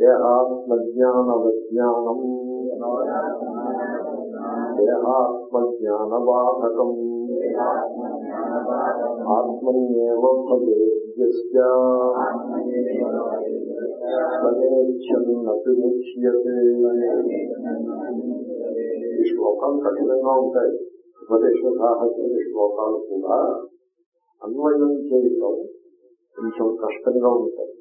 దేహాత్మజ్ఞానవజ్ఞానం దేహాత్మజ్ఞానబాధకం ఆత్మన్యేవ భవేద్యస్య ఈ శ్లోకాలు కఠినంగా ఉంటాయి. ఉపదేశ సాహసిన శ్లోకాలు కూడా అన్వయం చేయటం కొంచెం కష్టంగా ఉంటాయి.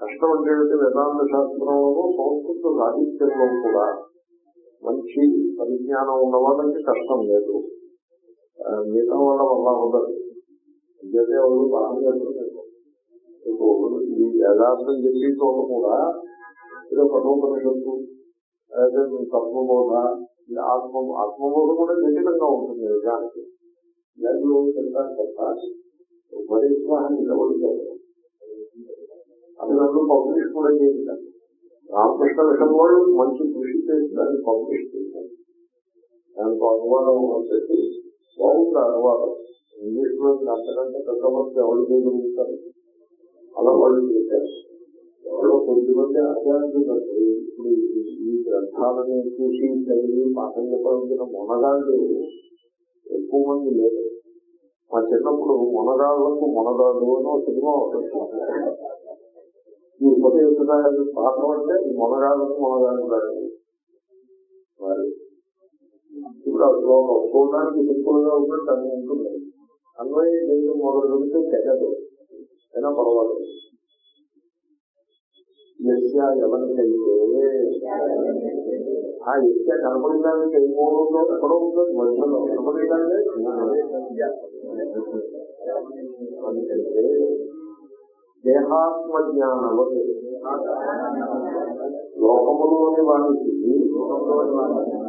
కష్టం అంటే ఏంటి? వేదాంత శాస్త్రంలో సంస్కృత సాహిత్యంలో కూడా మంచి పరిజ్ఞానం ఉన్నవాళ్ళకి కష్టం లేదు మిగతా వాళ్ళ వల్ల ఉండదు విద్యార్థి వాళ్ళు బాగా చెప్తున్నారు. ఈ వేదాంతం చెప్పే చోట కూడా ఏదో కఠోపనిషత్తు అదే తత్వబోధ ఆత్మ ఆత్మబోధ కూడా జటిలంగా ఉంటుంది నిజానికి దానిలో చెప్తారు తప్ప ఉపదేశాన్ని నిలబడుతారు అది నన్ను పబ్లిష్ కూడా చేయించాలి రామకృష్ణ మిషన్ వాళ్ళు మంచి కృషి చేసి దాన్ని పబ్లిష్ చేశారు దానికి అనువాదం వచ్చేసి బాగుంది అనువాదం. ఇంగ్లీష్లో అంతకంటే పెద్ద కష్టపడితే ఎవరు చేయగలుగుతారు అలా వాళ్ళు చేశారు. ఎవరో కొద్దిమంది ఆచార్యులు ఇప్పుడు ఈ గ్రంథాలను చూసి చదివి పాఠం చెప్పాల్సిన మొనగాళ్ళు ఎక్కువ మంది లేదు మా చిన్నప్పుడు మొనగాళ్ళకు మొనగాడు అని ఒక సినిమా ఒకటి ఈ ఉపదేశాలు పాఠం అంటే ఈ మొనగాళ్ళకు మొనగాడు మరి ఇప్పుడు ఆ శ్లోకం చూడడానికి సింపుల్గా ఉన్నట్టు అని ఉంటుంది అన్వయ దేశం మొదలు పెడితే తెగదు. అయినా పర్వాలేదు. యస్య ఎవరికైతే ఆ యస్య కనపడడానికి ఉందో ఎక్కడో ఉందో మధ్యలో కనపడడానికి అందుకంటే దేహాత్మ జ్ఞానము లోకములోని వానికి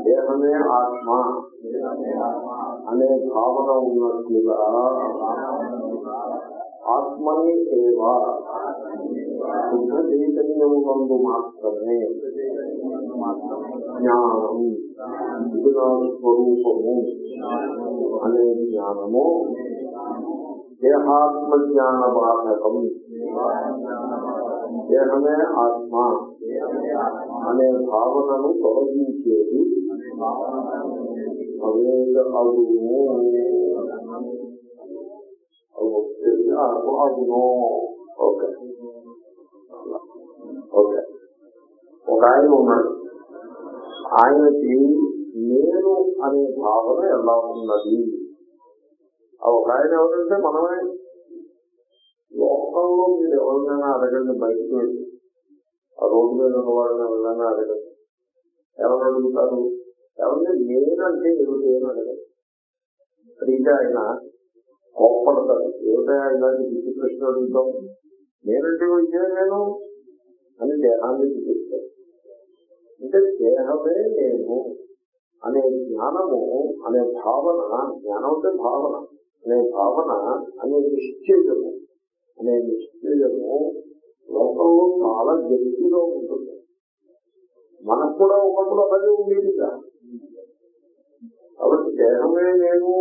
దేహమే ఆత్మ అనే భావన ఉన్నట్లుగా ఆత్మని ఏవా శుద్ధ చైతన్యమునందు మాత్రమే జ్ఞానం ఇది నా స్వరూపము అనే జ్ఞానము దేహాత్మ జ్ఞాన బాధకం దేహమే ఆత్మ. అనే భావనను తొలగించేది. అవేద అగును ఓకే. ఓకే. ఒక ఆయన ఉన్నాడు. ఆయనకి నేను అనే భావన ఎలా ఉన్నది? ఆ ఒక ఆయన ఎవరంటే మనమే. లోకంలో మీరు ఎవరినైనా అడగండి బయటకు వెళ్ళి. ఆ రోడ్డు మీద ఉన్న వాళ్ళని ఎవరైనా అడగండి. ఎవరు అడుగుతారు? ఎవరిని నేనంటే ఏమిటి అని అడగండి అడిగితే ఆయన కోప్పడతారు. ఏమిటో ఇలాంటి పిచ్చి ప్రశ్న అడుగుతాం? నేనంటే ఇదే నేను అని దేహాన్ని చూపిస్తాను అంటే దేహమే నేను అనే జ్ఞానము అనే భావన జ్ఞానం అంటే భావన అనే భావన అనే నిశ్చయము. అనే నిశ్చయము లోకంలో చాలా గట్టిగా ఉంటుంది. మనకు కూడా ఒకప్పుడు అలాగే ఉండేదిగా. కాబట్టి దేహమే నేను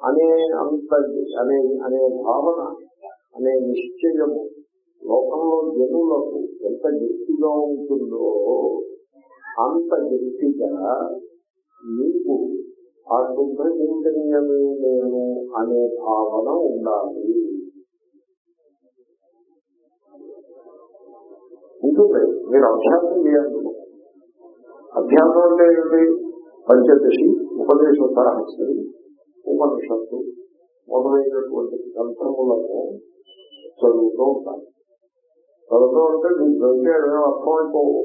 అనే అంత అనే అనే భావన అనే నిశ్చయము లోకంలో జనులకు ఎంత గట్టిగా ఉంటుందో అంత గట్టిగా మీకు ఆ శుద్ధ చైతన్యమే నేను అనే భావన ఉండాలి. ఉంటుంది. మీరు అభ్యాసం చేయాలి. అభ్యాసం అంటే ఏంటి పంచదశి ఉపదేశ సరహస్సు ఉపనిషత్తు మొదలైనటువంటి గ్రంథములను చదువుతూ ఉంటాను. చదువుతూ ఉంటే మీకు చదివేయడమే అర్థమైపోవు.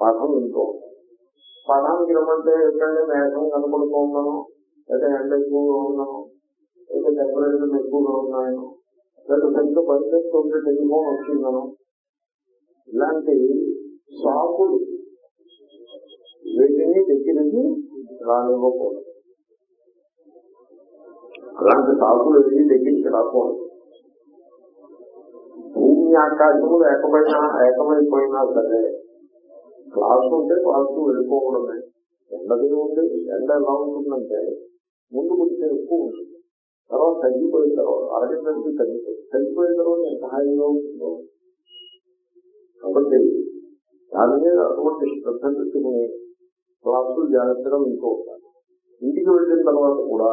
పాఠం వింటూ పాఠానికి రమ్మంటే ఎక్కడైనా మేఘం కనపడుతూ ఉన్నాను లేదా ఎండ ఎక్కువగా ఉన్నాను లేదా టెంపరేచర్ ఎక్కువగా ఉన్నాయను లేదా పెద్ద పరిస్థితి ఉంటే టెలిఫోన్ వచ్చిందను ఇలాంటి సాకులు వీటిని దగ్గరికి రానివ్వకూడదు. అలాంటి సాకులు ఏవి దగ్గరికి రాకూడదు. భూమి ఆకాశము ఏకమైన ఏకమైపోయినా సరే క్లాస్ ఉంటే క్లాసు వెళ్ళిపోవడమే ఎండది ఉంది ఎండ ఎలా ఉంటుందంటే ముందు కొంచెం ఎక్కువ ఉంటుంది. తర్వాత తగ్గిపోయిన తర్వాత అరగంట తగ్గిపోయి తగ్గిపోయిన తర్వాత ఎంత హాయిగా ఉంటుందో కాబట్టి దాని మీద అటువంటి శ్రద్ధ పెట్టుకుని క్లాసులు జాగ్రత్తగా వింటూ ఇంటికి వెళ్ళిన తర్వాత కూడా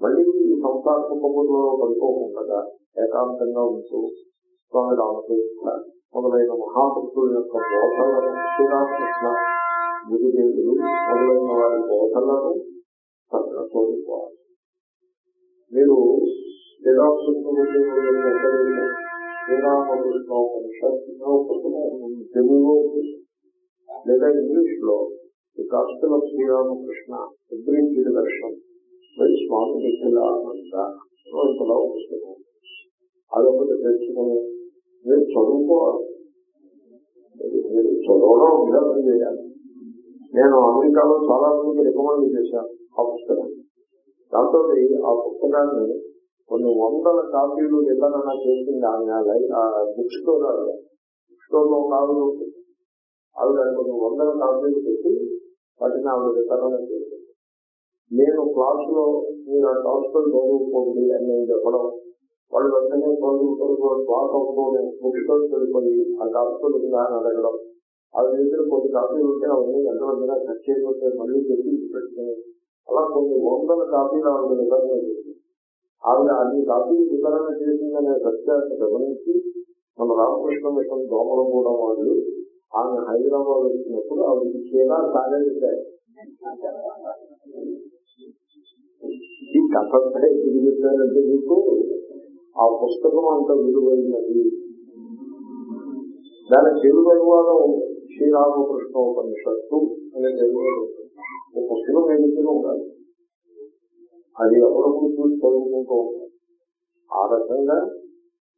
మళ్ళీ ఈ సంసార కుటుంబంలో పడుకోకుండా ఏకాంతంగా ఉంటూ స్వామి రామకృష్ణ మొదలైన మహాపురుషుల యొక్క బోధనలను శ్రీరామకృష్ణ గురుదేవులు మొదలైన వారి బోధనలను చదువుకోవాలి మీరు శ్రీరామకృష్ణ గురుదేవులు యొక్క లేదా ఇంగ్లీష్లో ది గాస్పెల్ ఆఫ్ శ్రీరామకృష్ణ ఉద్రించిన దర్శనం బై స్వామి నిఖిలానంద ఇంతలో పుస్తకం. అదొకటి తెలుసుకుని మీరు చదువుకోవాలి. మీరు చదవడం అభ్యాసం చేయాలి. నేను అమెరికాలో చాలా మందికి రికమెండ్ చేశాను ఆ పుస్తకం. దాంతో ఆ పుస్తకాన్ని కొన్ని వందల కాపీలు ఎక్కడన్నా చేసింది ఆమె బుక్ స్టోర్ ఆవిడ బుక్ స్టోర్లో ఒక ఆవిడ ఉంటుంది ఆవిడ కొన్ని వందల కాపీలు పెట్టి వాటిని ఆవిడ వితరణ చేసింది. నేను క్లాస్లో మీరు ఆ హాస్టల్ చదువుకోండి అని నేను చెప్పడం వాళ్ళు వెంటనే చదువుకోవడం క్లాస్ అవుతుంది బుక్ స్టోర్ వెళ్ళిపోయి ఆ హాస్టల్ ఉందా అని అడగడం. అవి దగ్గర కొన్ని కాపీలు ఉంటే అవన్నీ ఎంత వెంటనే కట్ చేయకపోతే మళ్ళీ చెప్పి పెట్టుకుని అలా కొన్ని వందల కాపీలు ఆవిడ వితరణ చేసింది. ఆవిడ అది కాపీలు వితరణ చేసిందనే సత్యాన్ని గమనించి మన రామకృష్ణ మిషన్ దోమల కూడా వాళ్ళు ఆమె హైదరాబాద్ వచ్చినప్పుడు ఆవిడకి చీర సాగలిగాయి ఈ కథ ఎందుకు చెప్పారంటే మీకు ఆ పుస్తకం అంత విలువైనది. దాని తెలుగు అనువాదం శ్రీరామకృష్ణ ఉపనిషత్తు అనే తెలుగు ఒక పుస్తకం ఎన్నికలు ఉండాలి. అది ఎవరప్పుడు చూసి చదువుకుంటూ ఉంటారు? ఆ రకంగా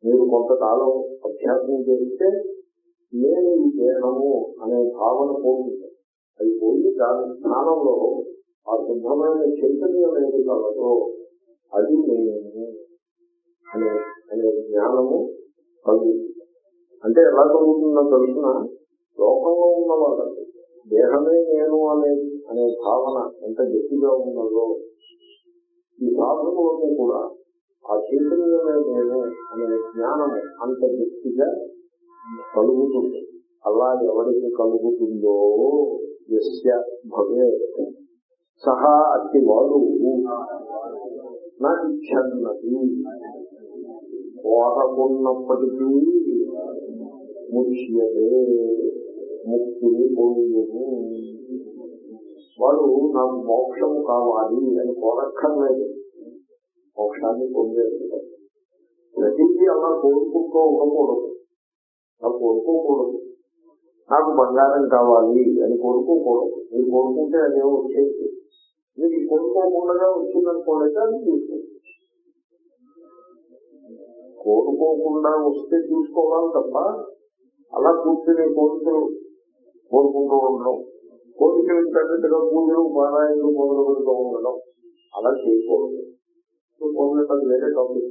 మీరు కొంతకాలం అభ్యాసం చేస్తే నేను ఈ దేహము అనే భావన పోతుంది అది పోయి దాని స్థానంలో ఆ శుద్ధమైన చైతన్యం ఏది కలదో అది నేను అనే అనే జ్ఞానము కలుగుతుంది అంటే ఎలా కలుగుతుందో తెలుసిన లోకంలో వాళ్ళకి దేహమే నేను అనే అనే భావన ఎంత గట్టిగా ఉన్నదో ఈ సాధనలోనూ కూడా ఆ చైతన్యమే నేను అనే జ్ఞానము అంత వ్యక్తిగా కలుగుతుంది. అలా ఎవరికి కలుగుతుందో ఎస్య భవే సహా అతి వాడు నన్నది కోరకున్నప్పటికీ ముఖ్యమే ముక్తిని పొందుము. వాడు నాకు మోక్షము కావాలి అని కోరక్కర్లేదు. మోక్షాన్ని పొందేది ప్రతిదీ అలా కోరుకుంటూ ఉండకూడదు. అలా కోరుకోకూడదు. నాకు బంగారం కావాలి అని కోరుకోకూడదు. మీరు కోరుకుంటే అదేమో వచ్చేది. మీరు కోరుకోకుండా వచ్చిందనుకోలేదు అది తీసుకోండి కోరుకోకుండా వస్తే చూసుకోవాలి తప్ప అలా కూర్చుని కోరికలు కోరుకుంటూ ఉండడం కోరికలకు తగ్గట్టుగా పూజలు పారాయణలు మొదలు పెడుతూ ఉండడం అలా చేయకూడదు. పొందడం వేరే టాపిక్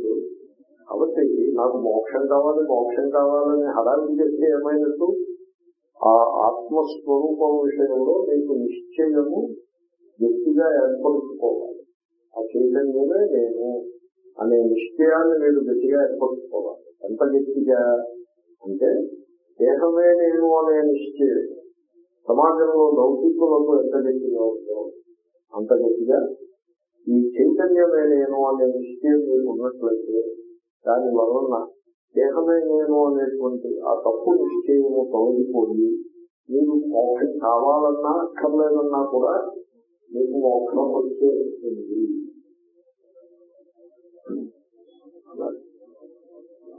కాబట్టి నాకు మోక్షం కావాలి మోక్షం కావాలని హడావిడి చేస్తే ఏమైనట్టు? ఆ ఆత్మస్వరూపం విషయంలో నేను నిశ్చయము వ్యక్తిగా ఏర్పరుచుకోవాలి. ఆ చైతన్యమే నేను అనే నిశ్చయాన్ని మీరు గట్టిగా ఏర్పరుచుకోవాలి. ఎంత గట్టిగా? అంటే దేహమే నేను అనే నిశ్చయం. సమాజంలో లౌకికులకు ఎంత గట్టిగా ఉందో అంత గట్టిగా ఈ చైతన్యమే నేను అనే నిశ్చయం మీరు ఉన్నట్లయితే దాని వలన దేహమే నేను అనేటువంటి ఆ తప్పు నిశ్చయము తొలగిపోయి మీరు మోక్షం కావాలన్నా అక్కర్లేదన్నా కూడా మీకు మోక్షం వచ్చే వస్తుంది.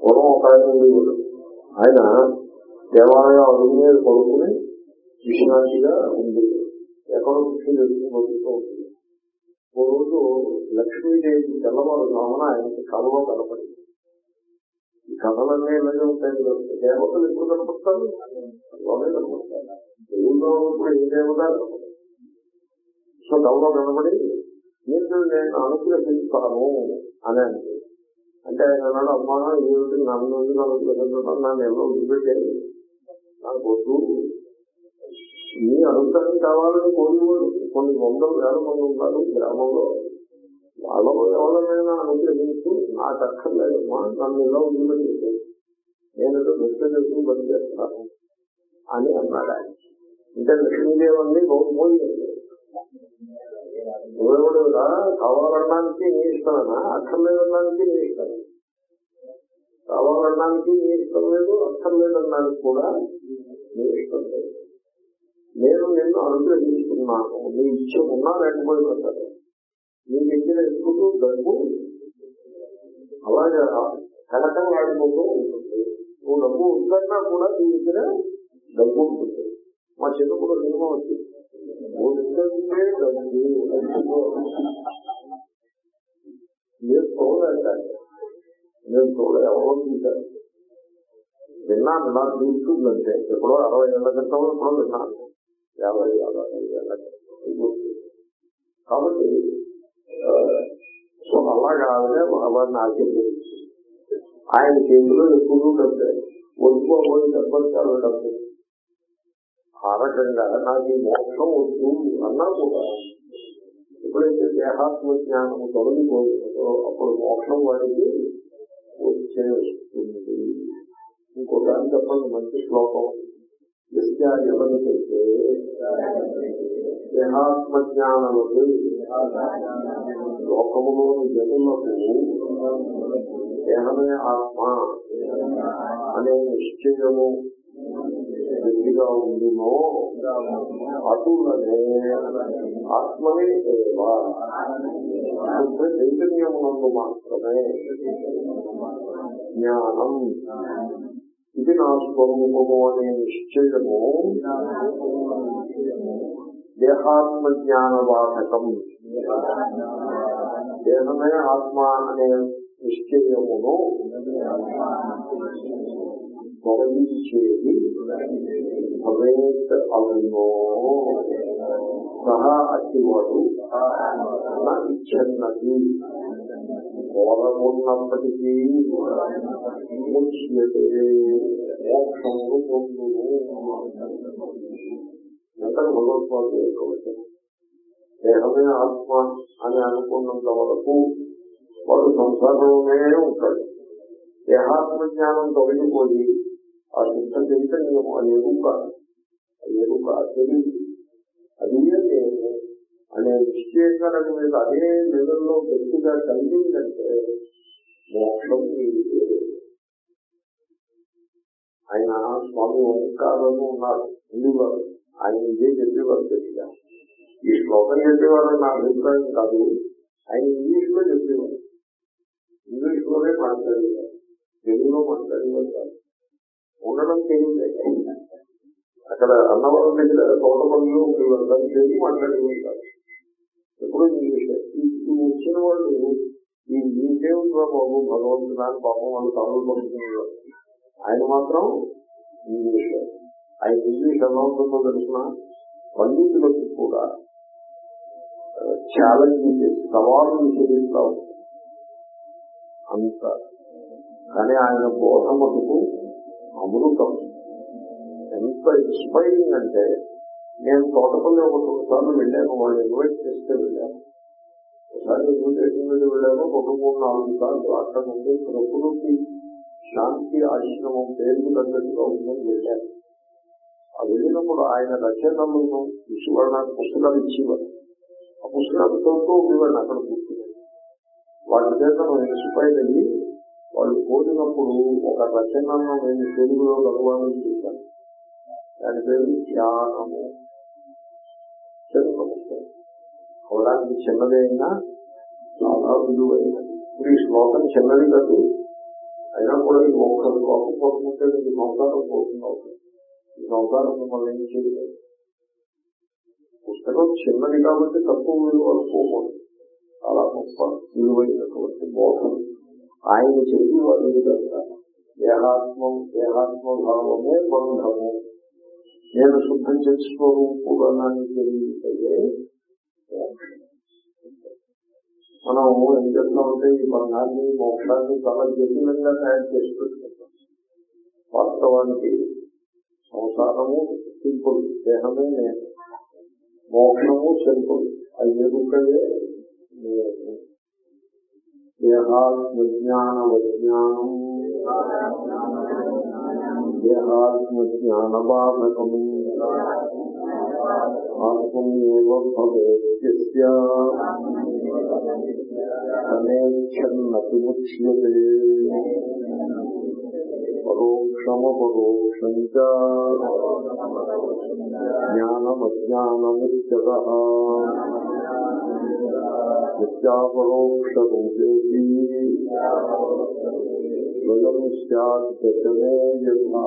పూర్వం ఒక ఆయన ఆయన దేవాలయం అడుగు మీద పడుకుని విశ్రాంతిగా ఉంది ఎక్కడో కృషి బతుకుతూ ఉంటుంది ఓ రోజు లక్ష్మీదేవి తెల్లవారు రామన ఆయనకి కళలో కనపడింది ఈ కథలన్నీ ఇలాగే ఉంటాయి దేవతలు ఎప్పుడు కనపడతారు కళలోనే కనపడతారు దేవుల్లో ఉన్నప్పుడు ఏ దేవత సో కళలో కనపడి నేను నేను అనుగ్రహిస్తాను అని అంటే అంటే ఆయన అన్నాడు అమ్మా ఏమిటి నన్ను ఎందుకు అనుగ్రహించడం నన్ను ఎవరో నాకు వద్దు మీ అనుగ్రహం కావాలని కోరివాడు. కొన్ని వందలు వేల మంది ఉంటారు గ్రామంలో. వాళ్ళలో ఎవరైనా అనుగ్రహించు నాకు అక్కర్లేదమ్మా నన్ను ఇలా ఉందని నేను మెసేజ్ చేసుకుని పనిచేస్తాను అని అన్నాడు ఆయన. అంటే లక్ష్మీదేవి మోయింది నువ్వెవడు కావాలనడానికి నీ ఇష్టమేనా? అక్కర్లేదనడానికి నీ ఇష్టమే. కావాలనడానికి నీ ఇష్టం లేదు అక్కర్లేదనడానికి కూడా నీ ఇష్టం లేదు. నేను నిన్ను అనుగ్రహించుకున్నాను నీ ఇచ్చ ఉన్నా లేకపోయినా సరే. నీ దగ్గర ఎప్పుడు డబ్బు అలాగే కనకం ఆడిపోతూ ఉంటుంది. నువ్వు డబ్బు ఉందన్నా కూడా నీ దగ్గర డబ్బు ఉంటుంది. మా చిన్నప్పుడు నియమం వచ్చింది ఉందంటే డబ్బు మీరు చూడలేండి నేను చూడలే ఎవరో చూశారు. విన్నాను నాకు చూస్తుందంటే ఎప్పుడో అరవై ఏళ్ళ క్రితం ఎప్పుడో విన్నాను. యాభై యాభై ఏళ్ళ క్రితం కాబట్టి సో అలాగా ఆవిడ వారిని ఆయన చేతిలో ఎప్పుడూ డబ్బే ఒడిపోబోయి డబ్బలు డబ్బు. ఆ రకంగా నాకు ఈ మోక్షం వద్దు అన్నా కూడా ఎప్పుడైతే దేహాత్మ జ్ఞానం తొలగిపోతుందో అప్పుడు మోక్షం వాడికి వచ్చేస్తుంది ఇంకో దాని చెప్పండి మంచి శ్లోకం. విద్య ఎవరికైతే దేహాత్మ జ్ఞానములు లోకములోని జనులకు దేహమే ఆత్మ అనే నిశ్చయము గట్టిగా ఉండునో అటులనే ఆత్మనే ఏవా శుద్ధ చైతన్యమునందు మాత్రమే జ్ఞానం. ఇది నా స్వరూపము అనే నిశ్చయము దేహాత్మ జ్ఞాన బాధకం దేహమే ఆత్మ అనే నిశ్చయమును తొలగించేది భవేత్ అవునో సహా అతివాడు ఇచ్చన్నది. కోరమున్నప్పటికీ పొందును. ఎంత భగవత్వాన్ని యొక్క దేహమే ఆత్మ అని అనుకున్నంత వరకు వాడు సంసారంలోనే ఉంటాడు. దేహాత్మ జ్ఞానం తొలగిపోయి ఆ శుద్ధ చైతన్యం ఆ ఎరుక ఆ ఎరుక తెలియదు. అది నేను అనే నిశ్చయకరణ మీద అదే లెవెల్లో గట్టిగా కలిగిందంటే మోక్షం నీకు ఆయన స్వామి ఓంకారము ఉన్నారు. హిందువారు ఆయన ఇదే చెప్పేవారు గట్టిగా ఈ శ్లోకం చెప్పేవారు నా అభిప్రాయం కాదు. ఆయన ఇంగ్లీష్లో చెప్పేవారు. ఇంగ్లీష్లోనే మాట్లాడేవారు. తెలుగులో మాట్లాడేవారు కాదు. ఉండడం తెలియదు. అక్కడ అన్నవరం దగ్గర తోట పనులు ఉండేవారు దాన్ని తెలుగు మాట్లాడేవారు కాదు. ఎప్పుడు ఇంగ్లీష్ ఈ వచ్చిన వాళ్ళు ఈ ఇంకేముందో బాబు భగవంతుడాన్ని పాపం వాళ్ళు తమలు పడుతున్నారు ఆయన మాత్రం ఇంగ్లీష్ ఆయన ఇంగ్లీష్ ఎలా ఉంటుందో తెలిసిన పండితులకు కూడా ఛాలెంజ్ చేసి సవాళ్ళు విసిరిస్తా అంత. కానీ ఆయన బోధ మటుకు అమృతం. ఎంత ఇన్స్పైరింగ్ అంటే నేను తోటపల్లి ఒక రెండు సార్లు వెళ్ళాను వాళ్ళు ఇన్వైట్ చేస్తే వెళ్ళాను. ఒకసారి ఇన్విటేషన్ మీద వెళ్ళాను రెండు మూడు నాలుగు సార్లు అక్కడ నుండి ప్రకృతి శాంతి ఆశ్రమం పేరుకు తగ్గట్టుగా ఉందని వెళ్ళాను ఆ వెళ్ళినప్పుడు ఆయన రచనలను ఇచ్చేవాడు నాకు పుస్తకాలు ఇచ్చేవాడు ఆ పుస్తకాలు చదువుతూ ఉండేవాడిని అక్కడ కూర్చుని. వాటి చేత మనం ఇన్స్పైర్ అయ్యి వాళ్ళు కోరినప్పుడు ఒక రచనను నేను తెలుగులో అనువాదం చేశాను. దాని పేరు ధ్యానము. చిన్న పుస్తకం. అవడానికి చిన్నదైనా చాలా విలువైనది. ఇప్పుడు ఈ శ్లోకం చిన్నది కాదు. అయినా కూడా ఈ ఒక్క శ్లోకం కోరుకుంటే మీకు సంసారం పోతుంది. అవుతుంది ఈ సంసారం మిమ్మల్ని ఏం చేయలేదు? పుస్తకం చిన్నది కాబట్టి తక్కువ విలువ అనుకోకూడదు చాలా గొప్ప విలువైనటువంటి బోధన ఆయన చెప్పి వాళ్ళు విధంగా దేహాత్మం దేహాత్మ భావమే బంధము. నేను శుద్ధం చేసుకోవడానికి తెలియదే మనం ఏం చేస్తామంటే ఈ బంధాన్ని మోక్షాన్ని చాలా జటిలంగా తయారు చేసి పెట్టుకుంటాం. వాస్తవానికి సంసారము సింపుల్ దేహమే నేను మోహనము సింపుల్ అది ఎదుకయే నేను దేహాత్మజ్ఞాన విజ్ఞానం దేహాత్మజ్ఞానవాదకం ఆత్మన్యేవ భవేత్యస్య అనేచ్ఛన్నపి ముచ్యతే పరోక్షమపరోక్షం చ. జ్ఞానమజ్ఞానమిత్యత నిత్యాపరోక్షరూపేతి స్వయం స్యాత్ దశమే యథా.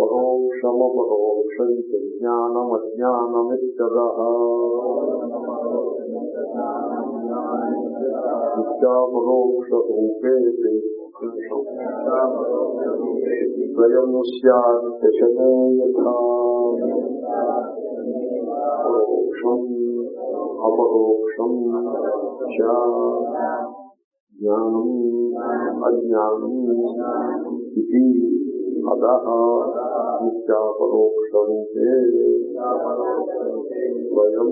పరోక్షమపరోక్షం చ జ్ఞానమజ్ఞానమిత్యత నిత్యాపరోక్షరూపేతి స్వయం పరోక్షం అపరోక్షం జ్ఞానం అజ్ఞానం ఇది అద నిత్యాపరోక్షరూపే స్వయం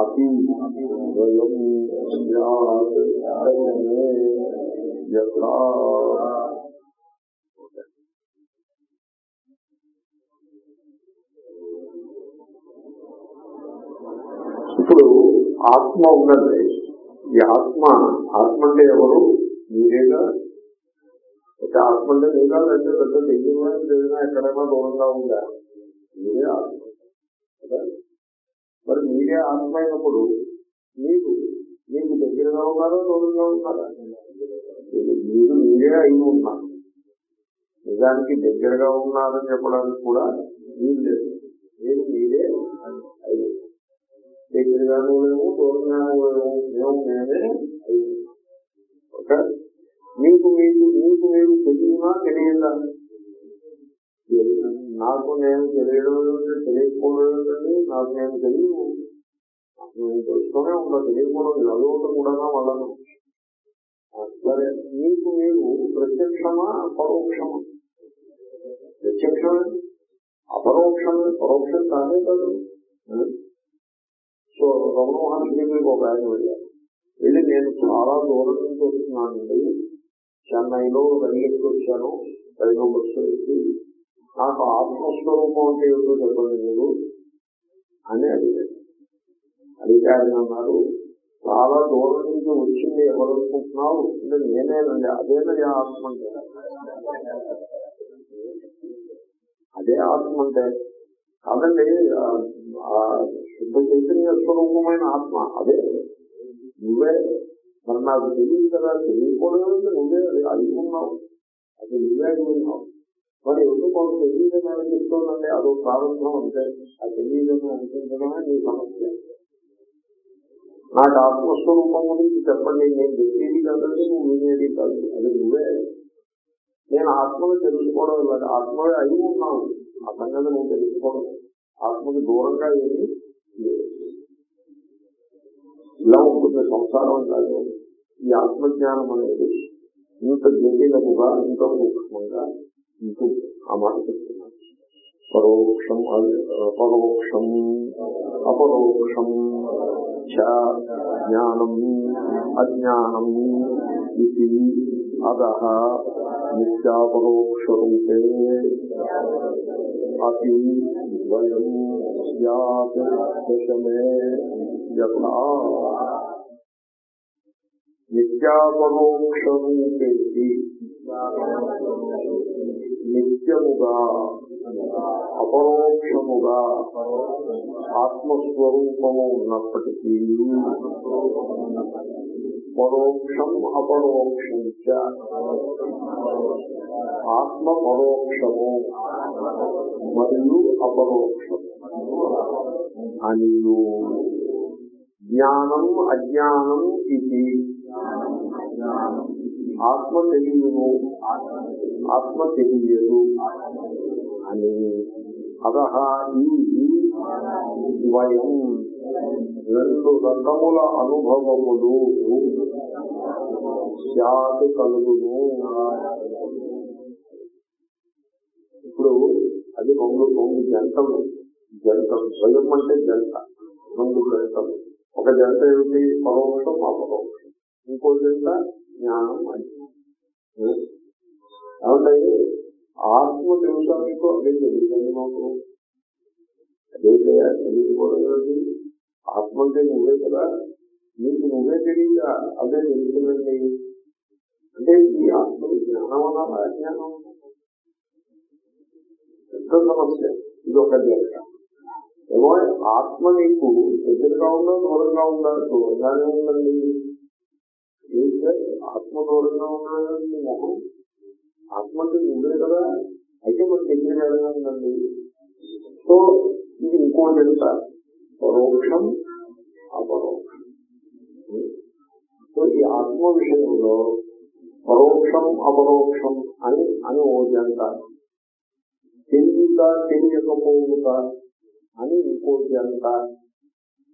అతి స్వయం స్యాత్ యథా ఇప్పుడు ఆత్మ ఉందండి. ఈ ఆత్మ ఆత్మ అంటే ఎవరు? మీరేగా ఒక ఆత్మ అంటే లేదా పెద్ద దెయ్యమా లేదా ఎక్కడైనా దూరంగా ఉందా? మీరే ఆత్మ. మరి మీరే ఆత్మ అయినప్పుడు మీకు మీకు దగ్గరగా ఉన్నారా దూరంగా ఉన్నారా? మీరు మీరే అయి ఉన్నారు. నిజానికి దగ్గరగా ఉన్నారని చెప్పడానికి కూడా మీరు లేదు. మీరు మీరే అయి దగ్గరగాను లేవు దూరంగాను లేవు మేము మేమే అయి ఓకే మీకు మీకు మీకు మీరు తెలియనా తెలియదా? నాకు నేను తెలియడం తెలియకపోవడం ఏంటంటే నాకు నేను తెలియదు. నేను తెలుసుకునే ఉంటా. తెలియకపోవడం చదువుతూ కూడా వాళ్ళను సరే మీకు మీరు ప్రత్యక్షమా పరోక్షమా? ప్రత్యక్షమే. అపరోక్షమే పరోక్షం కానీ కాదు. సో రమణ మీకు ఒక ఆయన వెళ్ళారు వెళ్ళి నేను చాలా దూరం నుంచి వస్తున్నానండి. చెన్నైలో రైలు వచ్చాను. రైలు బస్సు నాకు ఆత్మస్వరూపం అంటే ఏదో చెప్పండి మీరు? అని అడిగారు. అడిగితే అన్నారు చాలా దూరం నుంచి వచ్చింది ఎవరు అనుకుంటున్నావు అంటే నేనేనండి అదేనది ఆత్మ అంటే. అదే ఆత్మ అంటే. కాదండి శుద్ధ చైతన్య స్వరూపమైన ఆత్మ అదే. నువ్వే మరి నాకు తెలియదు కదా తెలియకూడదు నువ్వే అది అడిగి ఉన్నావు అది నువ్వే అడిగి ఉన్నావు మరి ఎందుకు మాకు తెలియదని అనిపిస్తుందండి అదో ప్రారంభం అంటే ఆ తెలియదు అనిపించడమే నీ సమస్య నాకు ఆత్మస్వరూపం గురించి చెప్పండి నేను వినేది కాదండి నువ్వు వినేది కాదు అది నువ్వే. నేను ఆత్మను తెలుసుకోవడం లేదు ఆత్మవే అయి ఉన్నాను. ఆ సంగతి నువ్వు తెలుసుకోవడం ఆత్మకి దూరంగా ఏమి ఇలా ఉంటుంది సంసారం కాదు. ఈ ఆత్మజ్ఞానం అనేది ఇంత జటిలముగా ఇంత సూక్ష్మంగా ఉంటుంది ఆ మాట చెప్తున్నాను. పరోక్షం పరోక్షం అపరోక్షం. చ జ్ఞానం అజ్ఞానం ఇది అద నిత్యాపరోక్షరూపే. అతి వయం స్యాత్ దశమే యథా. నిత్యాపరోక్షరూపేతి. నిత్యముగా అపరోక్షముగా ఆత్మస్వరూపము ఉన్నప్పటికీ పరోక్షం అపరోక్షం ఆత్మ పరోక్షము మరియు అపరోక్షము. అనియు జ్ఞానం అజ్ఞానం ఇది. ఆత్మ తెలియను ఆత్మ తెలియదు అని అదహ ఈ రెండు రకముల అనుభవములు శాతు కలుగును. ఇప్పుడు అది రెండు రెండు జంటలు. జంటలు ద్వయం అంటే జంట రెండు జంటలు. ఒక జంట ఏమిటి? పరోక్షం అపరోక్షం. ఇంకో జంట జ్ఞానం అంటే ఏమంటే ఆత్మ తెలుసా మీకు అదే తెలియదు మాకు అదే తెలియకపోవడం ఆత్మ అంటే నువ్వే కదా నీకు నువ్వే తెలియదా అదే తెలుస్తుందండి అంటే ఈ ఆత్మ జ్ఞానం అనాలా అజ్ఞానం పెద్ద సమస్య ఇది ఒక దేశ ఏమో ఆత్మ నీకు దగ్గరగా ఉందా దూరంగా ఉందా దూరంగానే ఉందండి ఏంటంటే ఆత్మ దూరంగా ఉన్నదండి మొహం ఆత్మ అంటే నువ్వే కదా? అయితే మన దగ్గర ఎలా ఉందండి సో ఇది ఇంకోటి తెలుసా? పరోక్షం అపరోక్షం. సో ఈ ఆత్మ విషయంలో పరోక్షం అపరోక్షం అని అని ఓ జంట తెలియక తెలియకపోవుట అని ఇంకోటి జంట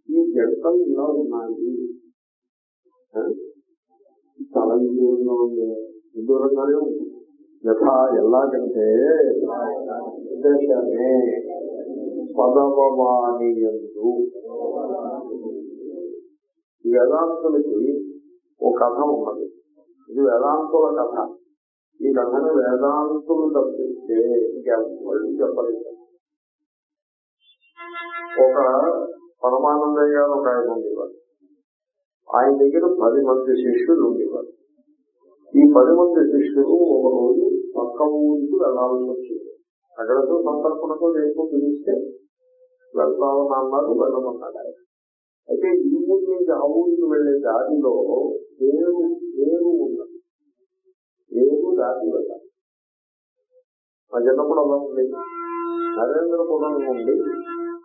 ఈ జంటలు ఇలా ఉన్నాయి. ఆ? చాలా దూరంగా ఉంది దూరంగానే ఉంది యథా ఎలాగంటే దశమే పదవవాణియందు. వేదాంతులకి ఓ కథ ఉన్నది. ఇది వేదాంతుల కథ. ఈ కథను వేదాంతులు తప్పిస్తే ఇంకెవరు చెప్పలేదు ఒక పరమానందయ్య గారు ఒక ఆయన ఉండేవారు. ఆయన దగ్గర పది మంది శిష్యులు ఉండేవారు. పది మంది శిష్యులు ఒక రోజు పక్క ఊరికి వెళ్ళాలని వచ్చింది. అక్కడతో సంతర్పణతో రేపు పిలిస్తే వెళ్తామని అన్నారు వెళ్ళమన్నాడు ఆయన. అయితే ఈ ఊరి నుంచి ఆ ఊరికి వెళ్ళే దారిలో ఏరు ఏరు ఉన్నది. ఏరు దారి వెళ్ళాలి. మా చిన్నప్పుడు అలా ఉంది నరేంద్రపురం నుండి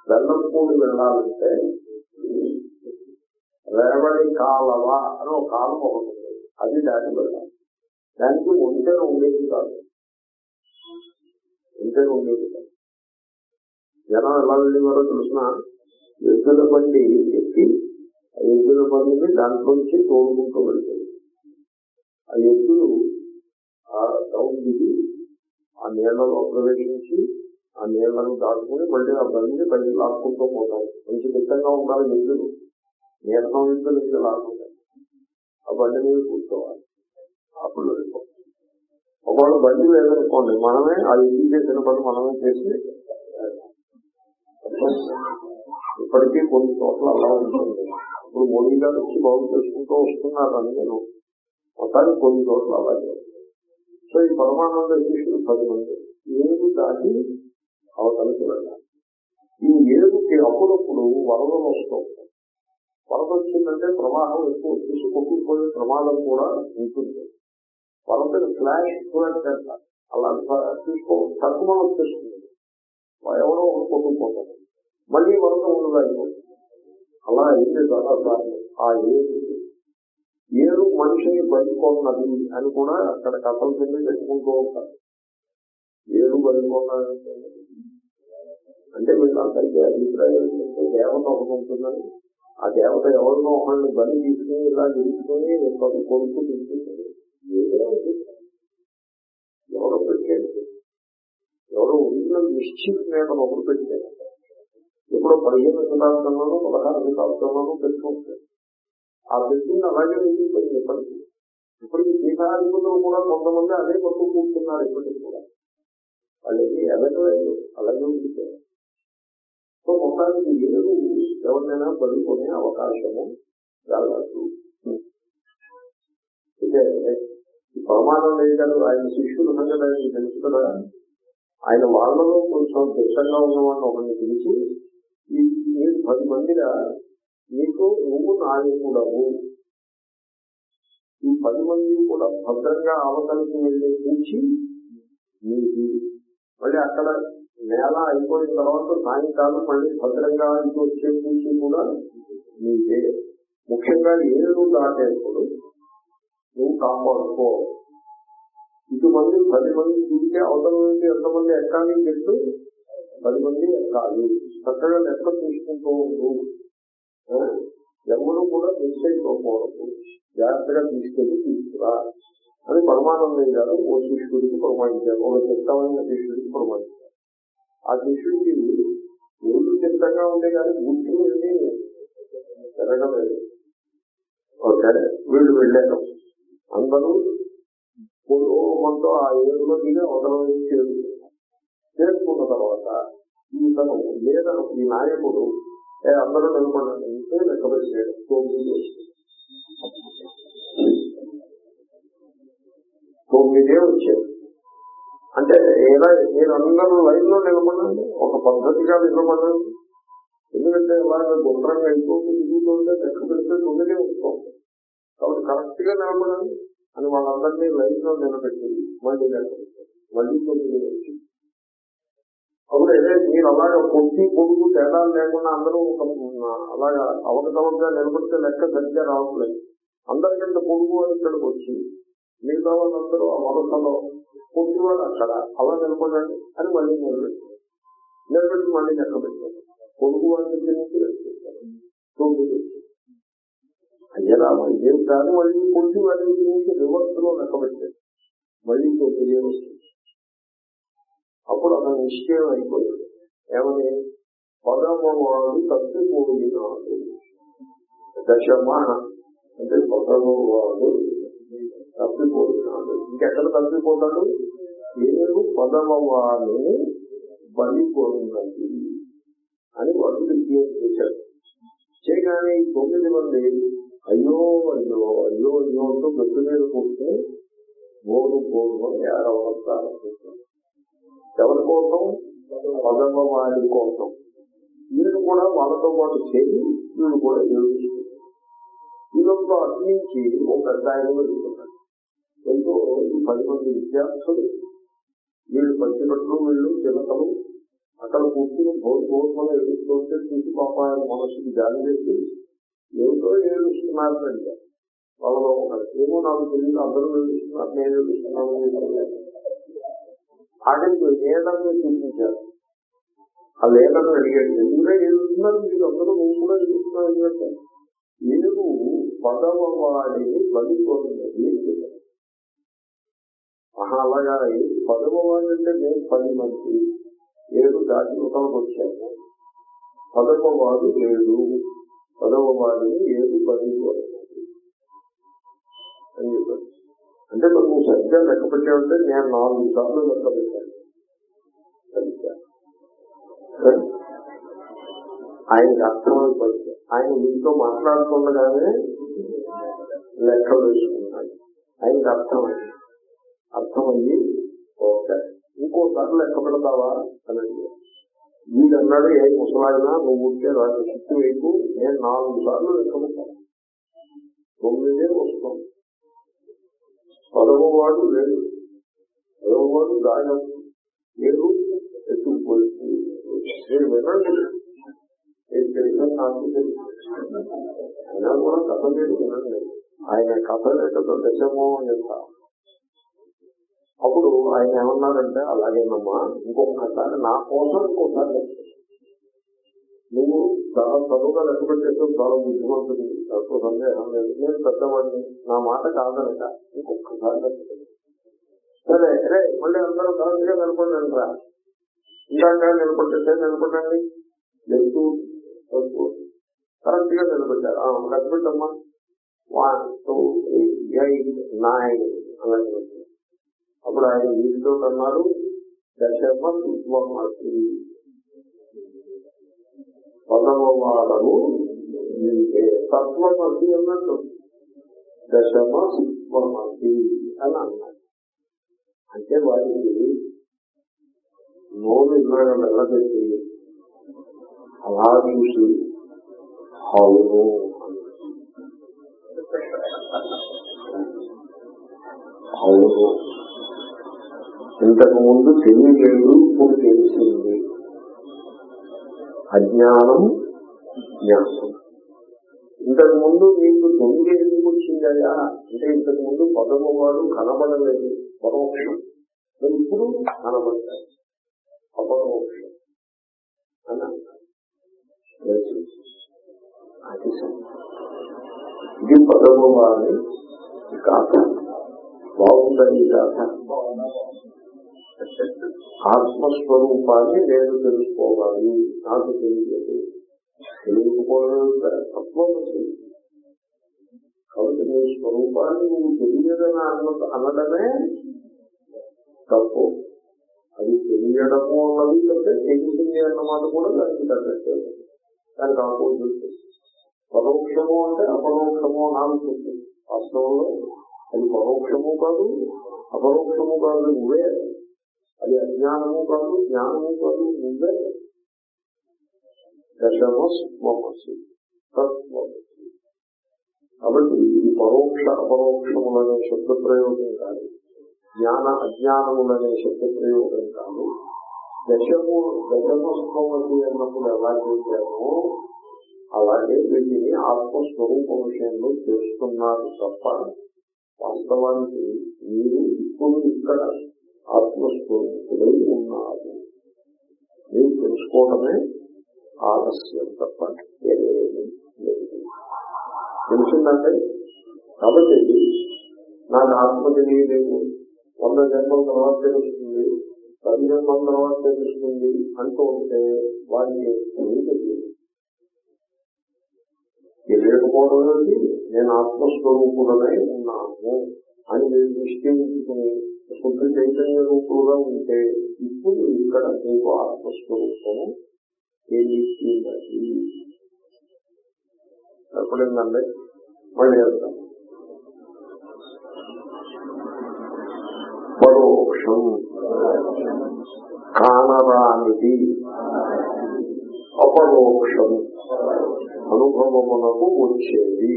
బెల్లంపూడి వెళ్ళాలంటే రేవడి కాలవ అని ఒక కాలం ఒకటి అది దాటి వెళ్ళాలి. దానికి ఒంటెన ఉండేది కాదు. ఒంటెన ఉండేది కాదు. జనం ఎలా వెళ్ళేవారో తెలిసిన ఎద్దుల బండి ఎక్కి ఆ ఎద్దుల బండిని దాంట్లోంచి తోడుకుంటూ వెళ్తుంది ఆ ఎద్దులు ఆ డౌన్ దిగి ఆ నీళ్ళలో ప్రవేశించి ఆ నీళ్ళను దాటుకుని మళ్ళీ ఆ బండిని బయట లాక్కుంటూ పోతాయి మంచి మిత్తంగా ఉండాలి ఎద్దులు నీళ్ళ ఎద్దులు ఇంకా లాక్కుంటాయి ఆ బండి మీద కూర్చోవాలి. అప్పుడు ఒకవేళ బండి లేదనుకోండి మనమే ఆ ఎద్దు చేసిన పని మనమే చేసి ఇప్పటికీ కొన్ని చోట్ల అలా ఉంటుంది. ఇప్పుడు మోడీ గారు వచ్చి బాగు చేసుకుంటూ వస్తున్నారు అని నేను మొత్తానికి కొన్ని చోట్ల అలాగే సో ఈ పరమానంద శిష్యులు పది మంది. ఏడు దాటి అవతలకి వెళ్ళాలి. ఈ ఏడుకి అప్పుడప్పుడు వరదలు వస్తూ ఉంటాయి. వరద వచ్చిందంటే ప్రవాహం ఎక్కువ వచ్చేసి కొట్టుకుపోయే ప్రమాదం కూడా ఉంటుంది. వాళ్ళందరూ ఫ్లాష్ ఫ్లడ్ అంటారు అలాంటి తీసుకో తక్కువ వచ్చేస్తుంది. ఎవరో ఒకరు కొట్టుకుపోతారు మళ్ళీ వరద ఉండదు అలా అయితే చాలా సార్లు ఆ ఏడు ఏడు మనిషిని బలికొన్నది అని కూడా అక్కడ కథల కింద పెట్టుకుంటూ ఉంటారు. ఏడు బలికొన్నది అంటే వీళ్ళందరికీ అభిప్రాయం దేవత ఒకటి ఉంటుందని. ఆ దేవత ఎవరినో ఒకళ్ళని బలి తీసుకుని ఇలా తీసుకుని కొడుకు కొడుకు తీసుకుంటుంది ఎవరో పెట్టాడు ఎవరో ఒరిజినల్ నిశ్చిత నేతను ఒకరు పెట్టారు. ఎప్పుడో పదిహేను శతాబ్దంలోనూ పదహారు శతాబ్దంలోనూ పెట్టుకుంటారు ఆ పెట్టింది అలాగే మిగిలిపోయింది ఇప్పటికీ ఇప్పటికీ పీఠాధిపతులు కూడా కొంతమంది అదే పట్టు కూర్చున్నారు ఇప్పటికి కూడా. వాళ్ళకి ఎదగలేదు అలాగే ఉండిపోయారు సో మొత్తానికి ఏడు ఎవరినైనా పడుకునే అవకాశము రాలేదు అయితే ఈ పరమానందయ్య గారు ఆయన శిష్యులు సంగతి ఆయన తెలుసు కదా. ఆయన వాళ్ళలో కొంచెం దిట్టంగా ఉన్నవాడిని ఒకరిని పిలిచి ఈ మీరు పది మందిగా నీకు నువ్వు నాయకుడవు ఈ పది మంది కూడా భద్రంగా అవతలికి వెళ్ళే కూర్చి నీది మళ్ళీ అక్కడ నేల అయిపోయిన తర్వాత సాయంకాలం మళ్ళీ భద్రంగా ఇంటి వచ్చే కూర్చి కూడా నీదే ముఖ్యంగా ఏడు దాటేప్పుడు నువ్వు కాపాడుకో. ఇటు మంది పది మంది దిగితే అవతల నుండి ఎంతమంది ఎక్కాలి చెట్టు పది మంది ఎక్కాలి చక్కగా లెక్క చూసుకుంటూ ఉండు. ఎవరు కూడా మిస్ అయిపోకూడదు జాగ్రత్తగా తీసుకెళ్ళి తీసుకురా. అని పరమానందయ్య గారు ఓ శిష్యుడికి ప్రమాణించారు. ఒక చిత్తమైన శిష్యుడికి ప్రమాణించారు. ఆ శిష్యుడికి ఊళ్ళు చిత్తంగా ఉండే కానీ గుర్తు ఏమీ ఓకే? వీళ్ళు వెళ్ళారు. అందరూ పూర్వమంతో ఆ ఏడులో దిగి అవతల వైపు చేరుకున్న తర్వాత ఇతను లేదను ఈ నాయకుడు అందరూ నిలబడండి అంటే రికమెండ్ చేయడం తొమ్మిది తొమ్మిదే వచ్చాయి అంటే ఎలా మీరందరూ లైన్లో నిలబడండి ఒక పద్ధతిగా నిలబడండి. ఎందుకంటే ఇలాగ గుండ్రంగా అయిపోతూ దిగుతుంటే లెక్క పెడితే తొమ్మిదే వస్తాం కాబట్టి కరెక్ట్గా నిలబడండి అని వాళ్ళందరినీ లైన్లో నిలబెట్టి మళ్ళీ నిలబెట్టారు. మళ్ళీ తొమ్మిది వచ్చింది అప్పుడు ఏదే మీరు అలాగా పొట్టి పొడుగు తేడాలు లేకుండా అందరూ ఒక అలాగా అవకతవకగా నిలబడితే లెక్క సరిగ్గా రావట్లేదు. అందరికంటే పొడుగు అని ఇక్కడికి వచ్చి మిగతా వాళ్ళందరూ ఆ వలసలో పొట్టివాడు అక్కడ అలా నిలబడండి అని మళ్ళీ నిలబెట్టారు. నిలబెట్టి మళ్ళీ లెక్క పెట్టారు. పొడుగు వాళ్ళ దగ్గర నుంచి లెక్క పెట్టారు. తొమ్మిది వచ్చింది అయ్యరామ ఇదేం కాదు మళ్ళీ పొట్టి వాడి నుంచి రివర్స్లో లెక్క పెట్టారు మళ్ళీ తొమ్మిది వచ్చింది అప్పుడు అతను నిశ్చయం అయిపోయాడు. ఏమని? పదమవాడు తప్పిపోయినాడు దశమ అంటే పదమవాడు తప్పిపోయినాడు ఇంకెక్కడ తప్పిపోతాడు ఏడు పదమవాడిని బలిపోయినది అని వాళ్ళు విజ్ఞప్తి చేశాడు చేయగానే ఈ తొమ్మిది మంది అయ్యో అయ్యో అయ్యో అయ్యో అంటూ గట్టు మీద కొడుతూ బోరు బోరు ఏడవస్తారు ఎవరి కోసం? పదవ వాడి కోసం. వీళ్ళు కూడా వాళ్ళతో పాటు చేరి వీళ్ళు కూడా ఏడుస్తున్నారు వీళ్ళతో అటు నుంచి ఒక పెద్ద ఆయన వెళ్తున్నారు ఎంతో ఈ పది మంది విద్యార్థులు వీళ్ళు పంచినట్లు వీళ్ళు చిన్నతలు అక్కడ కూర్చుని బోర్ భౌతిమని ఎదుర్కొంటే చూసి పాప ఆయన మనసుకి జాలి పెట్టి ఏమిటో ఏడుస్తున్నారు అంటే వాళ్ళలో ఒకరు. ఏమో నాకు తెలియదు అందరూ ఏడుస్తున్నారు నేను ఏడుస్తున్నాను ఆఖరికి లేదని చూపించారు. ఆ లేదని అడిగాడు. ఎందుకంటే ఏడుస్తున్నారు మీరు అందరూ నువ్వు కూడా ఏడుస్తున్నారు ఎందుకంటే ఏడు పదవవాడిని వాడిని బలిపోయినది ఆహా అలాగా. పదవవాడి అంటే నేను పది మంది. ఏడు దాటి ఒకరికి వచ్చాను. పదవవాడు ఏడు. పదవ వాడిని ఏడు బలిపోయినది అని చెప్పారు. అంటే మరి నువ్వు సరిగ్గా లెక్క పెట్టావంటే నేను నాలుగు సార్లు లెక్క పెట్టాను సరిగ్గా సరే. ఆయనకి అర్థమైపోయింది. ఆయన మీతో మాట్లాడుతుండగానే లెక్క వేసుకున్నాడు. ఆయనకి అర్థమైంది. అర్థమైంది. ఓకే. ఇంకోసారి లెక్క పెడతావా? అని అడిగారు. వీడు ఏ ముసలాయినా నువ్వు ఉంటే రాజు చుట్టూ వైపు నేను నాలుగు సార్లు లెక్కముంటాను తొమ్మిదే వస్తాం పదవ లేదు. లేడు పదవ వాడు గాయం. లేదు ఎత్తుకుపోయింది మీరు వినండి నేను తెలిసిన నాకు తెలుసు. అయినా కూడా కథ మీరు వినండి ఆయన కథ లేకపోతే నిజమో అని చెప్తా అప్పుడు ఆయన ఏమన్నారంటే అలాగేనమ్మా ఇంకొకసారి నా కోసం ఇంకోసారి నువ్వు చాలా చదువుగా లెక్క పెట్టేసి చాలా బుద్ధిమంతుడు దాంట్లో సందేహం లేదు. నేను పెద్దవాడిని. నా మాట కాదనక ఇంకొకసారి సరే రే మళ్ళీ అందరూ కరెక్ట్గా నిలబడండి రా. నిలబడితే నిలబడండి. లేదు కరెక్ట్గా నిలబెట్టారు ఆ, one two three eight nine. అలాగే. అప్పుడు ఆయన వీటితో అన్నారు దశమ విశ్వమతి పదవ వాడము తత్వమతి అన్నట్టు. దశమ సుత్వమతి అని అన్నాడు. అంటే వాడికి నోరు ఇలాగ వెళ్ళబెట్టి అలా చూసి అవును అవును ఇంతకు ముందు తెలియలేదు ఇప్పుడు తెలిసింది. అజ్ఞానం జ్ఞానం. ఇంతకు ముందు మీకు తొమ్మిది ఎందుకు వచ్చిందయ్యా? అంటే ఇంతకు ముందు పదము వాడు కనబడలేదు పరమోక్షం ఇప్పుడు కనబడతాయి అపరమోక్షం అని అది ఇది పదము వాడి గాథ. బాగుందని గాథ? ఆత్మస్వరూపాన్ని నేను తెలుసుకోవాలి. నాకు తెలియదు. తెలియకపోవడం తత్వం కాబట్టి నీ స్వరూపాన్ని నువ్వు తెలియదని అన్న అనడమే తప్పు. అది తెలియడము అన్నది కంటే తెలిసింది అన్నమాట కూడా దానికి తగ్గట్టే దానికి ఆపోజిట్ పరోక్షము అంటే అపరోక్షము అని ఆలోచిస్తుంది వాస్తవంలో అది పరోక్షము కాదు అపరోక్షము కాదు నువ్వే అది అజ్ఞానము కాదు జ్ఞానము కాదు నువ్వే దశమస్వమసి తత్వమసి కాబట్టి ఇది పరోక్ష అపరోక్షములనే శబ్ద ప్రయోగం కాదు. జ్ఞాన అజ్ఞానములనే శబ్ద ప్రయోగం కాదు. దశము దశమస్వమతి అన్నప్పుడు ఎలా చేశామో అలాగే వీటిని ఆత్మస్వరూప విషయంలో చేస్తున్నారు తప్ప వాస్తవానికి మీరు ఇప్పుడు ఇక్కడ ఆత్మస్వరూపులై ఉన్నాడు. మీరు తెలుసుకోవడమే ఆలస్యం తప్ప వేరేమీ లేదు. తెలిసిందంటే కాబట్టి నాకు ఆత్మ తెలియలేదు వంద జన్మల తర్వాత తెలుస్తుంది. పది జన్మల తర్వాత తెలుస్తుంది అంటూ ఉంటే వారికి తెలియదు. తెలియకపోవడం నేను ఆత్మస్వరూపుడనై ఉన్నాను అని మీరు నిశ్చయించుకుని శుద్ధ చైతన్య రూపంగా ఉంటే ఇప్పుడు ఇక్కడ నీకు ఆత్మస్వరూపము తెలిసినది ఎప్పుడైందండి? మళ్ళీ వెళ్తాం పరోక్షం కానరానిది అపరోక్షం అనుభవమునకు వచ్చేది.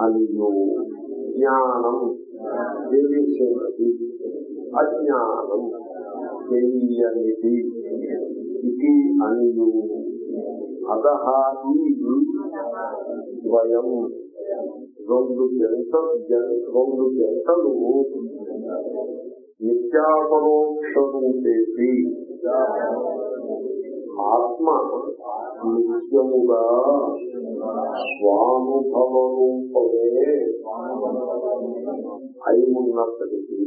అయ్యో జ్ఞానం తెలిసినది అజ్ఞానం తెలియనిది ఇది అనియు అదహాది ద్వయం. రెండు జంట రెండు జంటలు నిత్యాపరోక్ష రూపేసి ఆత్మ నిత్యముగా స్వానుభవ రూపమే అయి ఉన్నప్పటికీ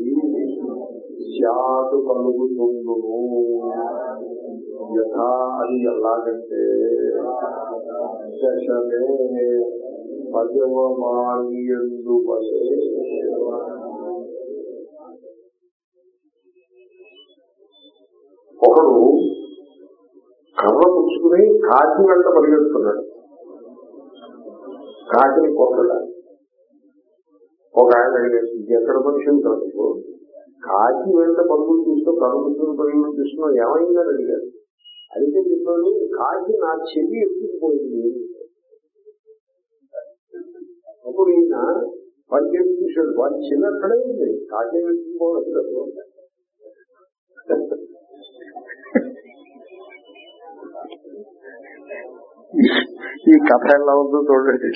శాదు కలుగుతుందును యథా అది ఎలాగంటే దశమే పదవమానియందు ఒకడు కర్ర పుచ్చుకుని కాకి వెంట పరిగెడుతున్నాడు కాకిని కొట్టడానికి ఒక ఆయన "ఇది ఎక్కడ మనుషులు కాదు కాకి వెంట పరుగులు తీస్తూ కర్ర పరుగులు తీస్తున్నాం ఏమైందని అడిగాడు. అయితే చెప్పాడు కాకి నా చెవి ఎత్తుకుపోయింది. అప్పుడు ఈయన పనిచేసి చూశాడు. వాడి చిన్న అక్కడే ఉంది. కాకి ఎత్తుకుపోవడం ఈ కథ ఎలా ఉందో చూడండి.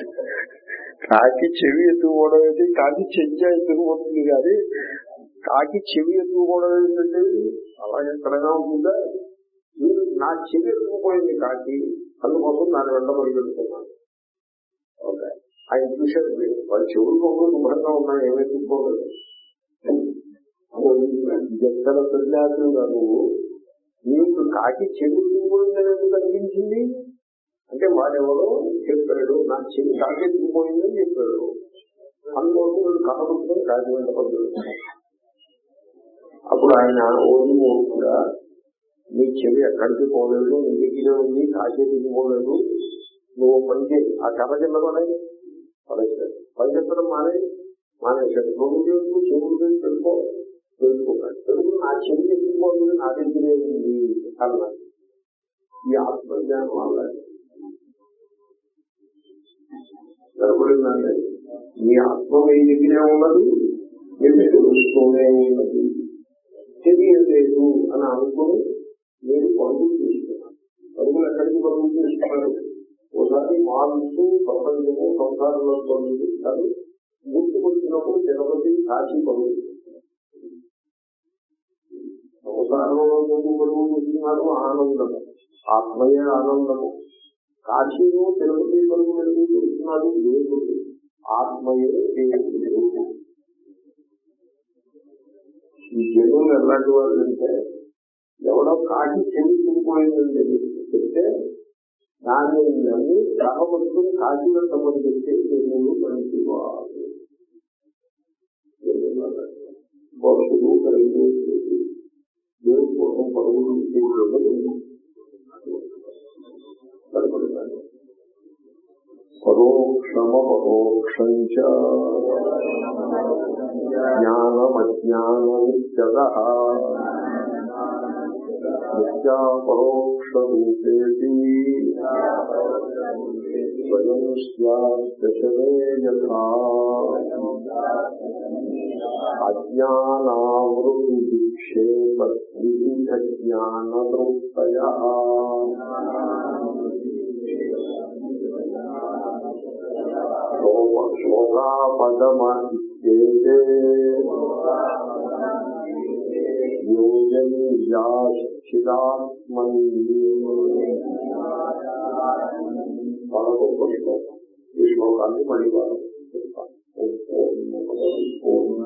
కాకి చెవి ఎత్తుకోవడం ఏంటి? కాకి చెంచ ఎత్తుకుపోతుంది కానీ కాకి చెవి ఎత్తుకోవడం ఏంటంటే అలాగే ఎక్కడైనా ఉంటుందా? మీరు నా చెవి ఎత్తుకుపోయింది కాకి. అందుకోసం దాని వెంట పరిగెడుతున్నాను. ఓకే. ఆయన చూశారు వాళ్ళ చెవులు కొమ్ములు శుభ్రంగా ఉన్నాయి ఏమి ఎత్తుకోలేదు ఎక్కడ సన్యాసులు కాదు. నీకు కాకి చెవి ఎత్తుకుపోయిందని ఎందుకు అంటే వాడెవరో చెప్పాడు నా చెవి కాకెత్తుకుపోయిందని చెప్పాడు. అందుకోసం వీడు కనబడుతుంది కాకి పడుతుంది అప్పుడు ఆయన ఓడి కూడా నీ చెవి ఎక్కడికి పోలేదు నీ దగ్గరే ఉంది కాకెత్తుకు పోలేదు నువ్వు మంచి ఆ కథ కింద పడేది పడేసాడు పనిచేస్తడం మానే మానేశాడు. నువ్వు చేస్తూ చెవులు చేసి తెలుసుకో తెలుసుకున్నాడు తెలుగు నా చెవి ఎత్తుకోలేదు నా దగ్గరే ఉంది అన్నాడు ఈ ఆత్మజ్ఞానం అలాగే సరిపడిందండి మీ ఆత్మ మీ దగ్గరే ఉన్నది మీరు తెలుస్తూనే ఉన్నది. తెలియలేదు అని అనుకుని మీరు పరుగులు తీసుకున్నారు పరుగులు ఎక్కడికి పరుగులు తీసుకున్నారు ఒకసారి మానసు ప్రపంచము సంసారంలో పనులు తీస్తారు గుర్తుకొచ్చినప్పుడు తిరుపతి కాశీ పరుగులు సంసారంలో ముందు పరుగులు తీస్తున్నారు ఆనందము. ఆత్మయే ఆనందము. కాశీను తిరుపతి పరుగులు ఎందుకు దేవుడు. ఆత్మయే దేవుడు. ఈ జనులు ఎలాంటి వాళ్ళు అంటే ఎవడో కాశీ చెవి తిరిగిపోయిందని చెప్తే దాని నమ్మి సహపడుతుని కాశీలో తమకు తెచ్చేసి మూడు మంచి వాడు పరుషులు కలిగి దేవుడు పూర్వం పరుగులు చేయలేదు సరిపడుతుంది పరోక్షమపరోక్షం జ్ఞానమజ్ఞానమిత్యద నిత్యాపరోక్షరూపేతి స్వయం స్యాశమే యథా. అజ్ఞానావృతి వివిధ శోభాపదమ ఇత్యేతే యోజనీయాశ్చిదాత్మని శ్లోకం ఈ శ్లోకాన్ని మళ్ళీ వారు పూర్ణ